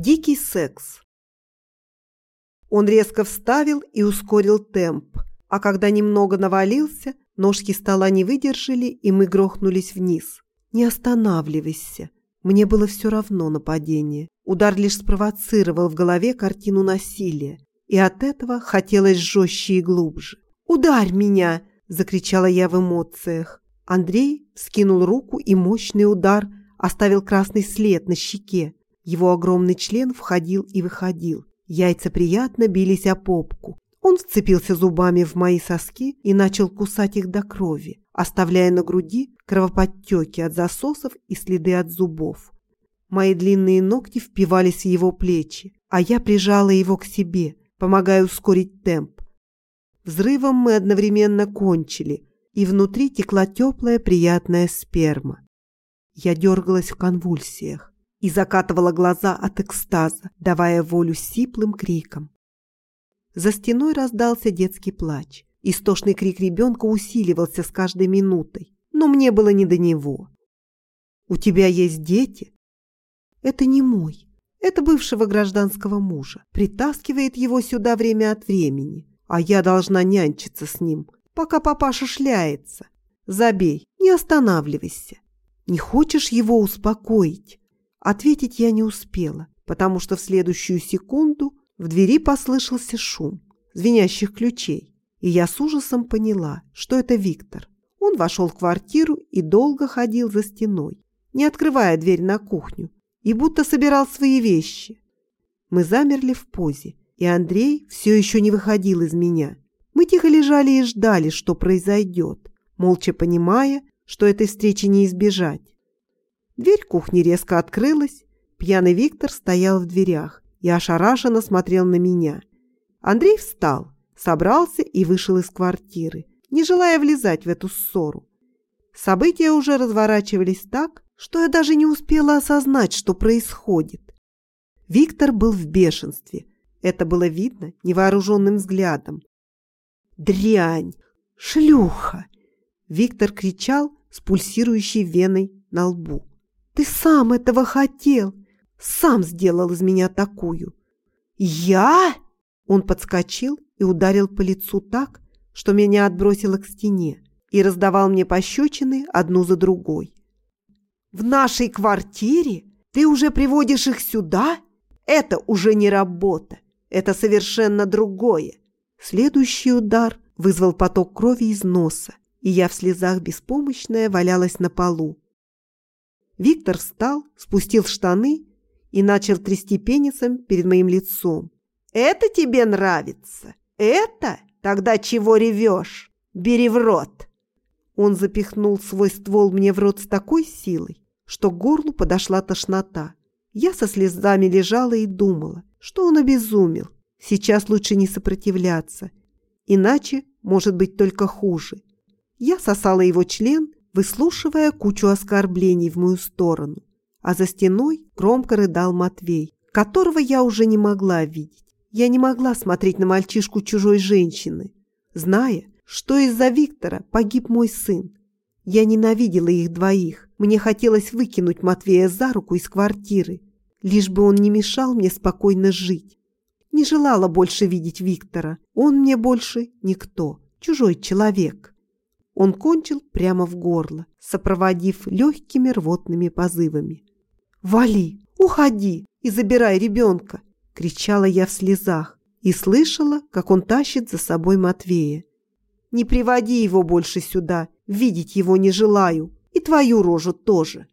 Дикий секс. Он резко вставил и ускорил темп, а когда немного навалился, ножки стола не выдержали, и мы грохнулись вниз. «Не останавливайся!» Мне было все равно нападение. Удар лишь спровоцировал в голове картину насилия, и от этого хотелось жестче и глубже. «Ударь меня!» – закричала я в эмоциях. Андрей скинул руку, и мощный удар оставил красный след на щеке. Его огромный член входил и выходил. Яйца приятно бились о попку. Он вцепился зубами в мои соски и начал кусать их до крови, оставляя на груди кровоподтеки от засосов и следы от зубов. Мои длинные ногти впивались в его плечи, а я прижала его к себе, помогая ускорить темп. Взрывом мы одновременно кончили, и внутри текла теплая приятная сперма. Я дергалась в конвульсиях и закатывала глаза от экстаза, давая волю сиплым крикам. За стеной раздался детский плач. Истошный крик ребенка усиливался с каждой минутой, но мне было не до него. «У тебя есть дети?» «Это не мой. Это бывшего гражданского мужа. Притаскивает его сюда время от времени, а я должна нянчиться с ним, пока папаша шляется. Забей, не останавливайся. Не хочешь его успокоить?» Ответить я не успела, потому что в следующую секунду в двери послышался шум звенящих ключей, и я с ужасом поняла, что это Виктор. Он вошел в квартиру и долго ходил за стеной, не открывая дверь на кухню, и будто собирал свои вещи. Мы замерли в позе, и Андрей все еще не выходил из меня. Мы тихо лежали и ждали, что произойдет, молча понимая, что этой встречи не избежать. Дверь кухни резко открылась. Пьяный Виктор стоял в дверях и ошарашенно смотрел на меня. Андрей встал, собрался и вышел из квартиры, не желая влезать в эту ссору. События уже разворачивались так, что я даже не успела осознать, что происходит. Виктор был в бешенстве. Это было видно невооруженным взглядом. «Дрянь! Шлюха!» Виктор кричал с пульсирующей веной на лбу. Ты сам этого хотел. Сам сделал из меня такую. Я? Он подскочил и ударил по лицу так, что меня отбросило к стене и раздавал мне пощечины одну за другой. В нашей квартире? Ты уже приводишь их сюда? Это уже не работа. Это совершенно другое. Следующий удар вызвал поток крови из носа, и я в слезах беспомощная валялась на полу, Виктор встал, спустил штаны и начал трясти пенисом перед моим лицом. «Это тебе нравится? Это? Тогда чего ревешь? Бери в рот!» Он запихнул свой ствол мне в рот с такой силой, что к горлу подошла тошнота. Я со слезами лежала и думала, что он обезумел. Сейчас лучше не сопротивляться, иначе может быть только хуже. Я сосала его член выслушивая кучу оскорблений в мою сторону. А за стеной громко рыдал Матвей, которого я уже не могла видеть. Я не могла смотреть на мальчишку чужой женщины, зная, что из-за Виктора погиб мой сын. Я ненавидела их двоих. Мне хотелось выкинуть Матвея за руку из квартиры, лишь бы он не мешал мне спокойно жить. Не желала больше видеть Виктора. Он мне больше никто, чужой человек. Он кончил прямо в горло, сопроводив легкими рвотными позывами. «Вали! Уходи и забирай ребенка!» – кричала я в слезах и слышала, как он тащит за собой Матвея. «Не приводи его больше сюда, видеть его не желаю, и твою рожу тоже!»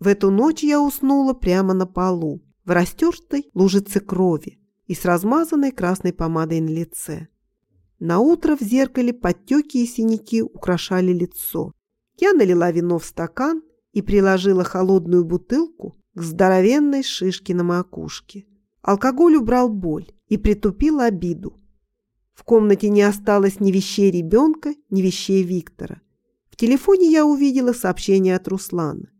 В эту ночь я уснула прямо на полу, в растертой лужице крови и с размазанной красной помадой на лице. На утро в зеркале подтеки и синяки украшали лицо. Я налила вино в стакан и приложила холодную бутылку к здоровенной шишке на макушке. Алкоголь убрал боль и притупил обиду. В комнате не осталось ни вещей ребенка, ни вещей Виктора. В телефоне я увидела сообщение от Руслана.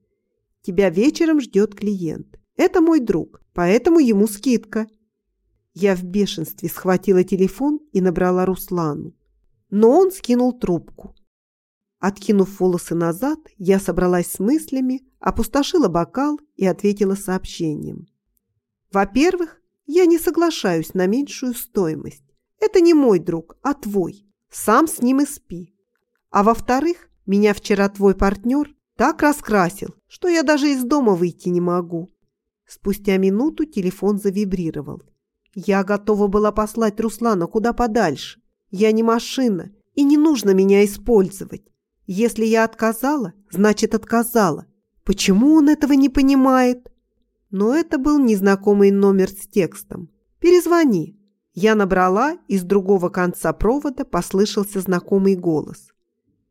«Тебя вечером ждет клиент. Это мой друг, поэтому ему скидка. Я в бешенстве схватила телефон и набрала Руслану. Но он скинул трубку. Откинув волосы назад, я собралась с мыслями, опустошила бокал и ответила сообщением. Во-первых, я не соглашаюсь на меньшую стоимость. Это не мой друг, а твой. Сам с ним и спи. А во-вторых, меня вчера твой партнер так раскрасил, что я даже из дома выйти не могу. Спустя минуту телефон завибрировал. Я готова была послать Руслана куда подальше. Я не машина, и не нужно меня использовать. Если я отказала, значит отказала. Почему он этого не понимает? Но это был незнакомый номер с текстом. «Перезвони». Я набрала, и с другого конца провода послышался знакомый голос.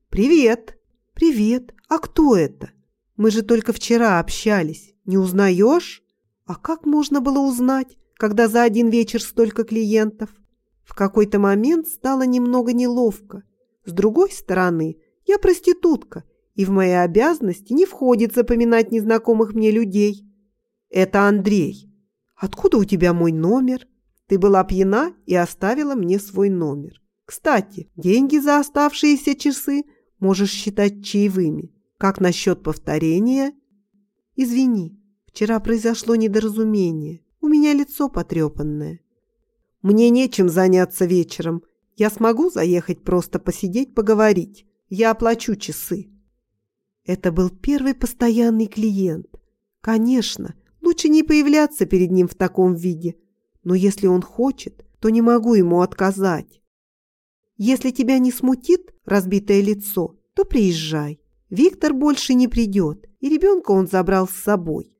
«Привет!» «Привет! А кто это? Мы же только вчера общались. Не узнаешь?» А как можно было узнать, когда за один вечер столько клиентов? В какой-то момент стало немного неловко. С другой стороны, я проститутка, и в мои обязанности не входит запоминать незнакомых мне людей. Это Андрей. Откуда у тебя мой номер? Ты была пьяна и оставила мне свой номер. Кстати, деньги за оставшиеся часы можешь считать чаевыми. Как насчет повторения? Извини, вчера произошло недоразумение. У меня лицо потрепанное. Мне нечем заняться вечером. Я смогу заехать просто посидеть, поговорить. Я оплачу часы. Это был первый постоянный клиент. Конечно, лучше не появляться перед ним в таком виде. Но если он хочет, то не могу ему отказать. Если тебя не смутит разбитое лицо, то приезжай. Виктор больше не придет, и ребенка он забрал с собой.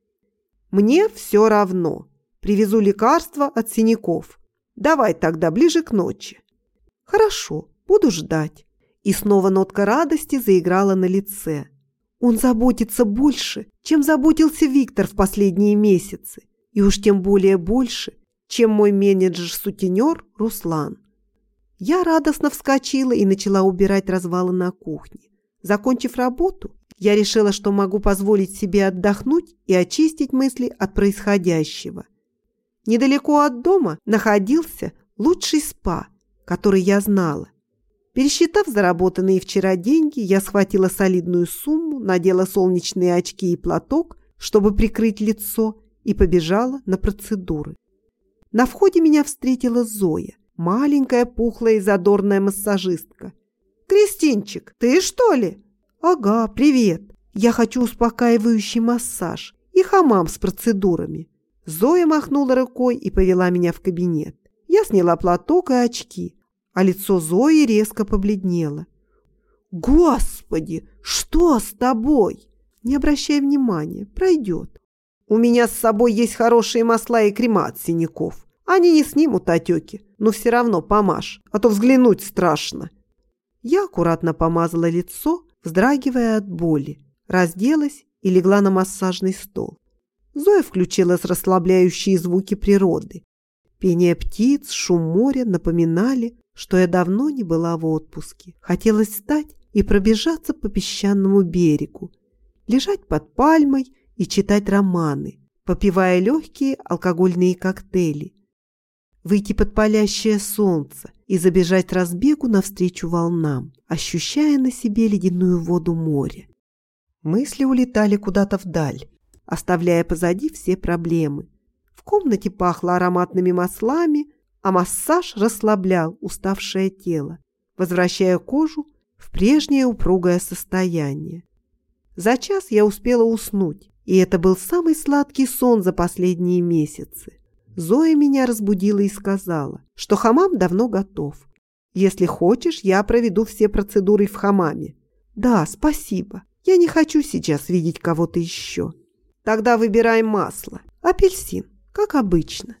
Мне все равно. Привезу лекарства от синяков. Давай тогда ближе к ночи. Хорошо, буду ждать. И снова нотка радости заиграла на лице. Он заботится больше, чем заботился Виктор в последние месяцы. И уж тем более больше, чем мой менеджер-сутенер Руслан. Я радостно вскочила и начала убирать развалы на кухне. Закончив работу, я решила, что могу позволить себе отдохнуть и очистить мысли от происходящего. Недалеко от дома находился лучший спа, который я знала. Пересчитав заработанные вчера деньги, я схватила солидную сумму, надела солнечные очки и платок, чтобы прикрыть лицо, и побежала на процедуры. На входе меня встретила Зоя – Маленькая, пухлая и задорная массажистка. «Кристинчик, ты что ли?» «Ага, привет. Я хочу успокаивающий массаж и хамам с процедурами». Зоя махнула рукой и повела меня в кабинет. Я сняла платок и очки, а лицо Зои резко побледнело. «Господи, что с тобой?» «Не обращай внимания, пройдет. У меня с собой есть хорошие масла и крема от синяков. Они не снимут отеки, но все равно помажь, а то взглянуть страшно. Я аккуратно помазала лицо, вздрагивая от боли, разделась и легла на массажный стол. Зоя включила расслабляющие звуки природы. Пение птиц, шум моря напоминали, что я давно не была в отпуске. Хотелось встать и пробежаться по песчаному берегу, лежать под пальмой и читать романы, попивая легкие алкогольные коктейли, выйти под палящее солнце и забежать разбегу навстречу волнам, ощущая на себе ледяную воду моря. Мысли улетали куда-то вдаль, оставляя позади все проблемы. В комнате пахло ароматными маслами, а массаж расслаблял уставшее тело, возвращая кожу в прежнее упругое состояние. За час я успела уснуть, и это был самый сладкий сон за последние месяцы. Зоя меня разбудила и сказала, что хамам давно готов. Если хочешь, я проведу все процедуры в хамаме. Да, спасибо. Я не хочу сейчас видеть кого-то еще. Тогда выбирай масло. Апельсин, как обычно.